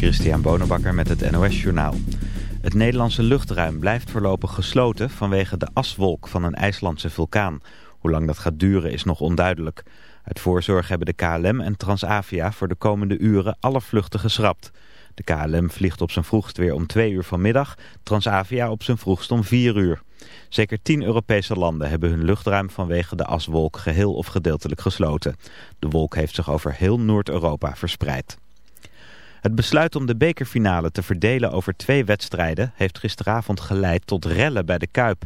Christian Bonenbakker met het NOS Journaal. Het Nederlandse luchtruim blijft voorlopig gesloten vanwege de aswolk van een IJslandse vulkaan. Hoe lang dat gaat duren is nog onduidelijk. Uit voorzorg hebben de KLM en Transavia voor de komende uren alle vluchten geschrapt. De KLM vliegt op zijn vroegst weer om twee uur vanmiddag, Transavia op zijn vroegst om vier uur. Zeker tien Europese landen hebben hun luchtruim vanwege de aswolk geheel of gedeeltelijk gesloten. De wolk heeft zich over heel Noord-Europa verspreid. Het besluit om de bekerfinale te verdelen over twee wedstrijden heeft gisteravond geleid tot rellen bij de Kuip.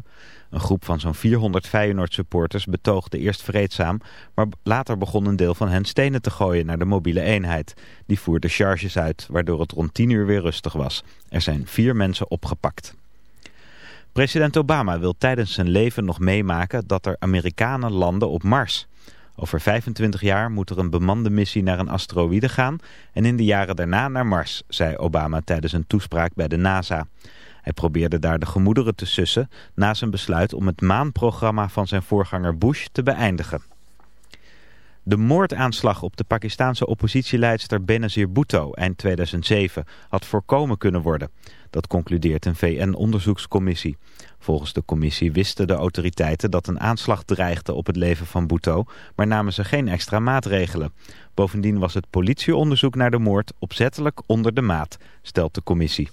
Een groep van zo'n 400 Feyenoord-supporters betoogde eerst vreedzaam, maar later begon een deel van hen stenen te gooien naar de mobiele eenheid. Die voerde charges uit, waardoor het rond 10 uur weer rustig was. Er zijn vier mensen opgepakt. President Obama wil tijdens zijn leven nog meemaken dat er Amerikanen landen op Mars. Over 25 jaar moet er een bemande missie naar een asteroïde gaan en in de jaren daarna naar Mars, zei Obama tijdens een toespraak bij de NASA. Hij probeerde daar de gemoederen te sussen na zijn besluit om het maanprogramma van zijn voorganger Bush te beëindigen. De moordaanslag op de Pakistanse oppositieleidster Benazir Bhutto eind 2007 had voorkomen kunnen worden. Dat concludeert een VN-onderzoekscommissie. Volgens de commissie wisten de autoriteiten dat een aanslag dreigde op het leven van Bhutto, maar namen ze geen extra maatregelen. Bovendien was het politieonderzoek naar de moord opzettelijk onder de maat, stelt de commissie.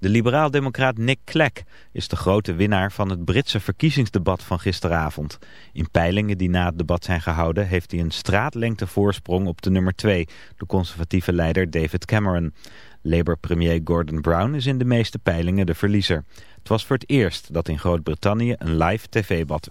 De liberaal-democraat Nick Clegg is de grote winnaar van het Britse verkiezingsdebat van gisteravond. In peilingen die na het debat zijn gehouden heeft hij een straatlengte voorsprong op de nummer 2, de conservatieve leider David Cameron. Labour-premier Gordon Brown is in de meeste peilingen de verliezer. Het was voor het eerst dat in Groot-Brittannië een live tv-bad...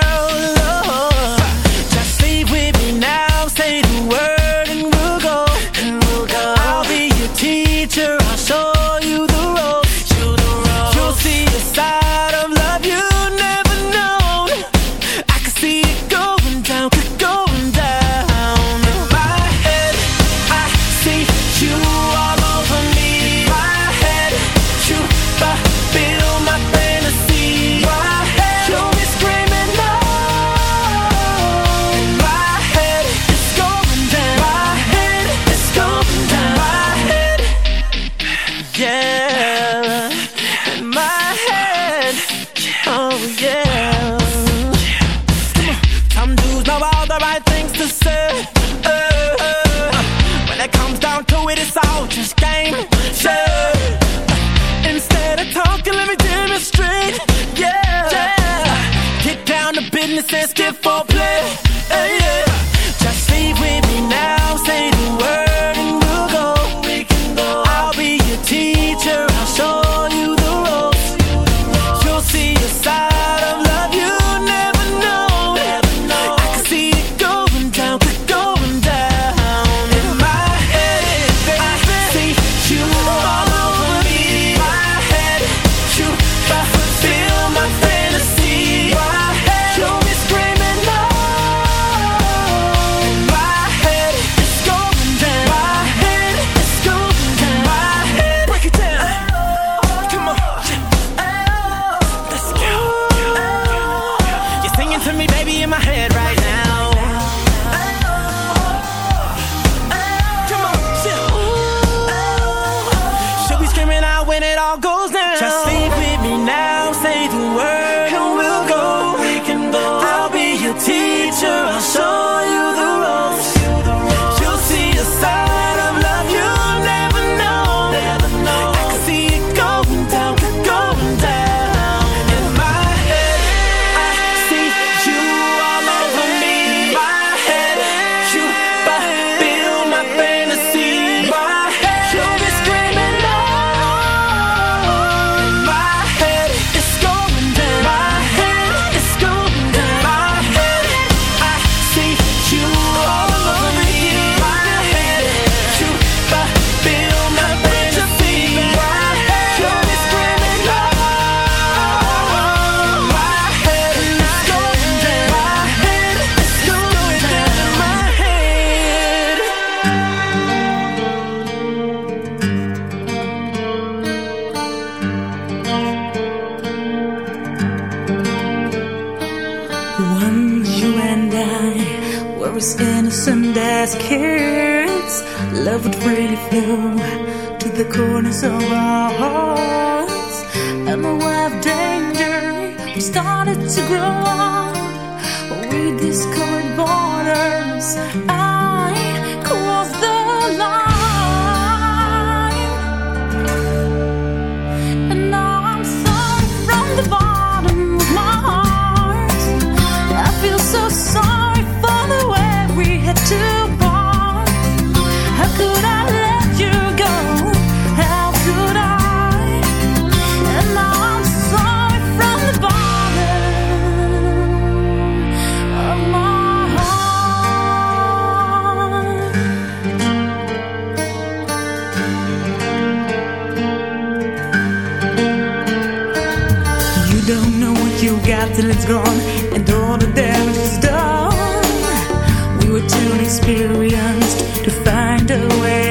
to find a way.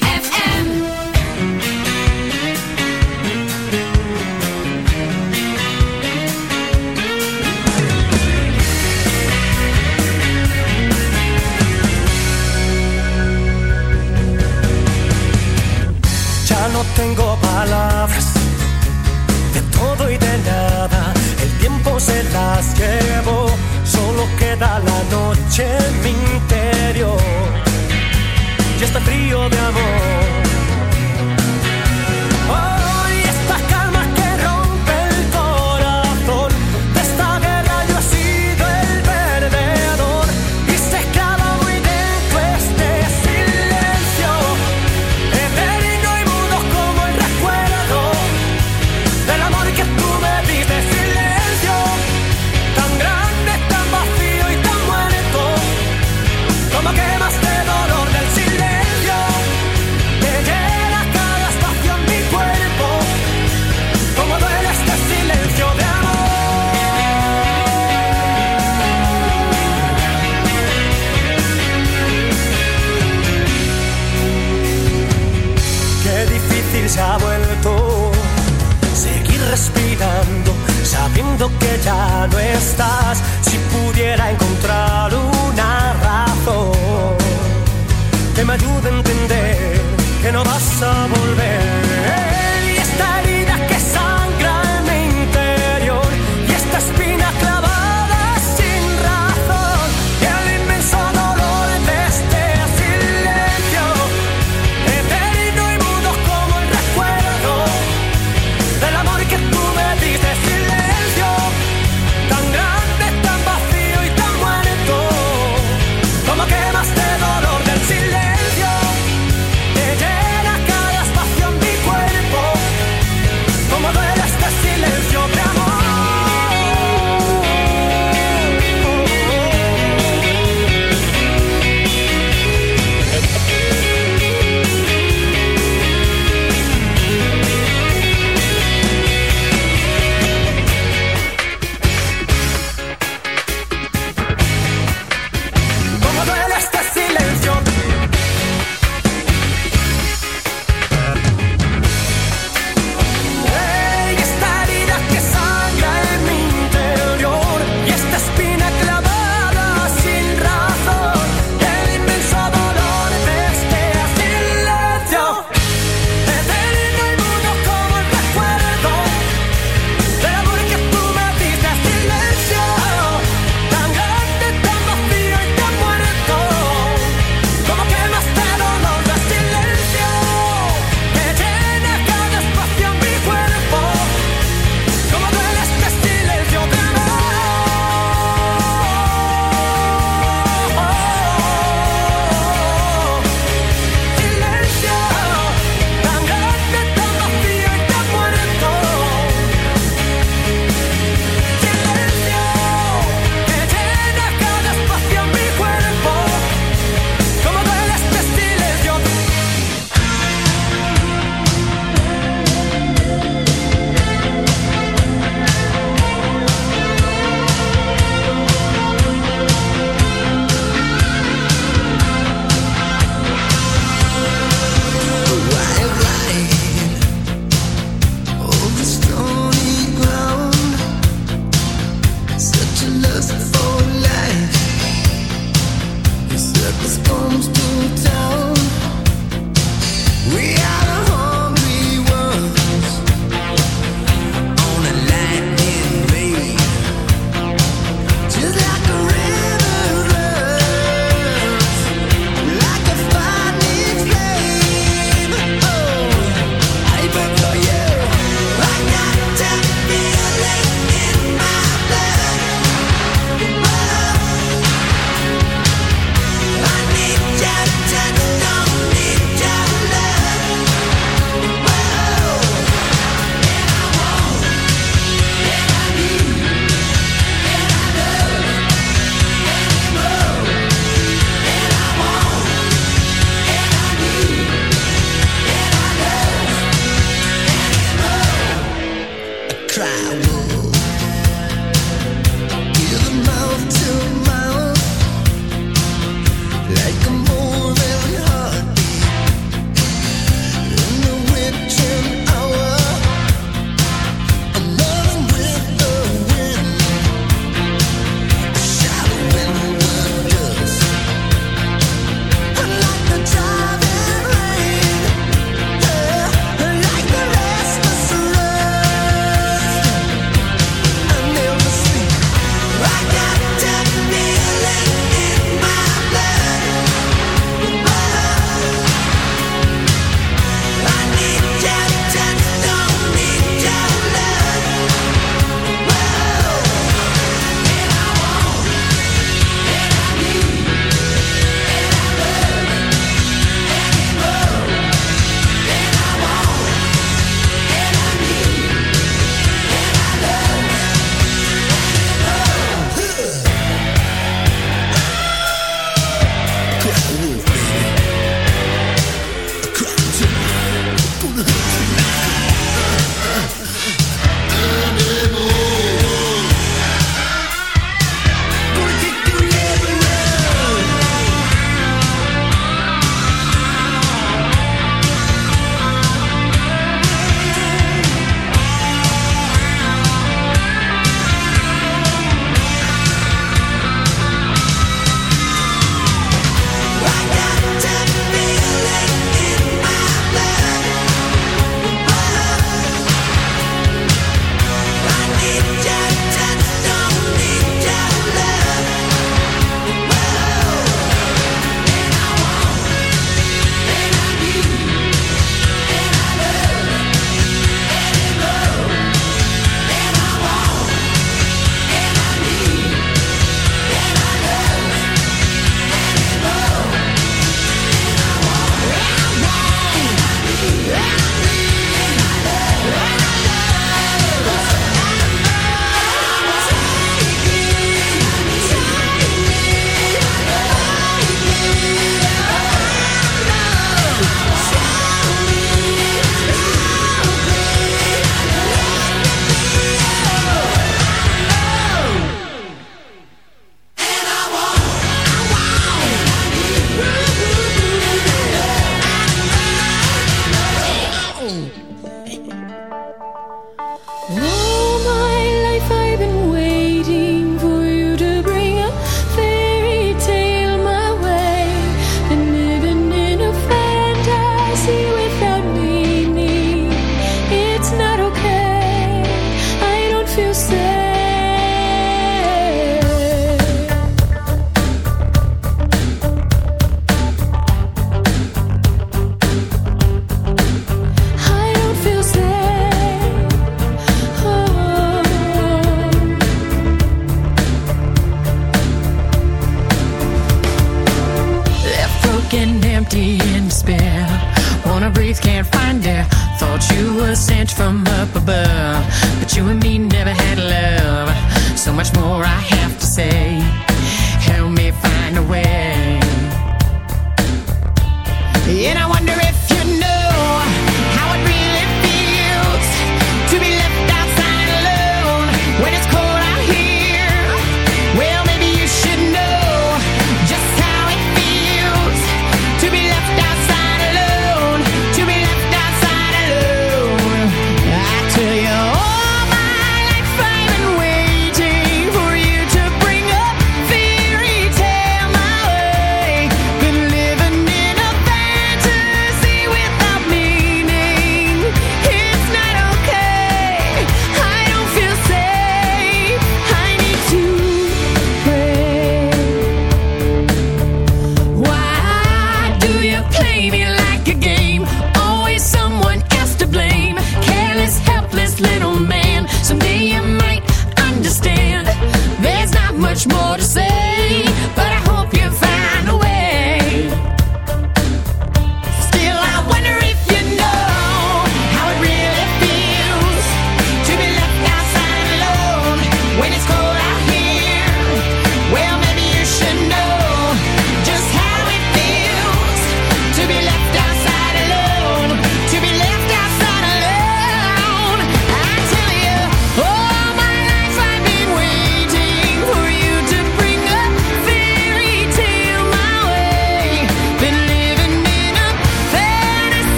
much more to say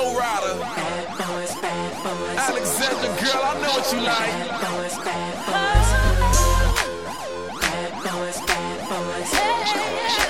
Flo Rida. Alexandra, girl, I know what you like. Bad boys, bad boys. Bad boys, bad boys. Hey, hey.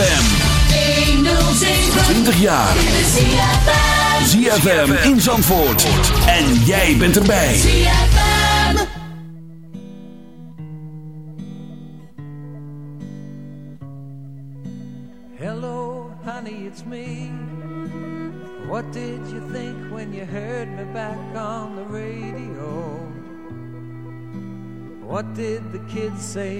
ZFM. 20 jaar. ZFM in Zandvoort. En jij bent erbij. Hello, honey, it's me. What did you think when you heard me back on the radio? What did the kids say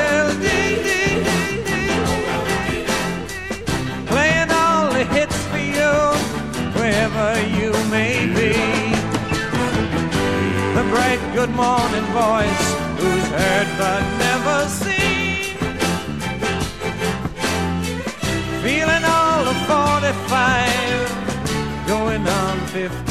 Wherever you may be. The bright good morning voice, who's heard but never seen. Feeling all of 45, going on 15.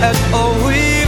at all we've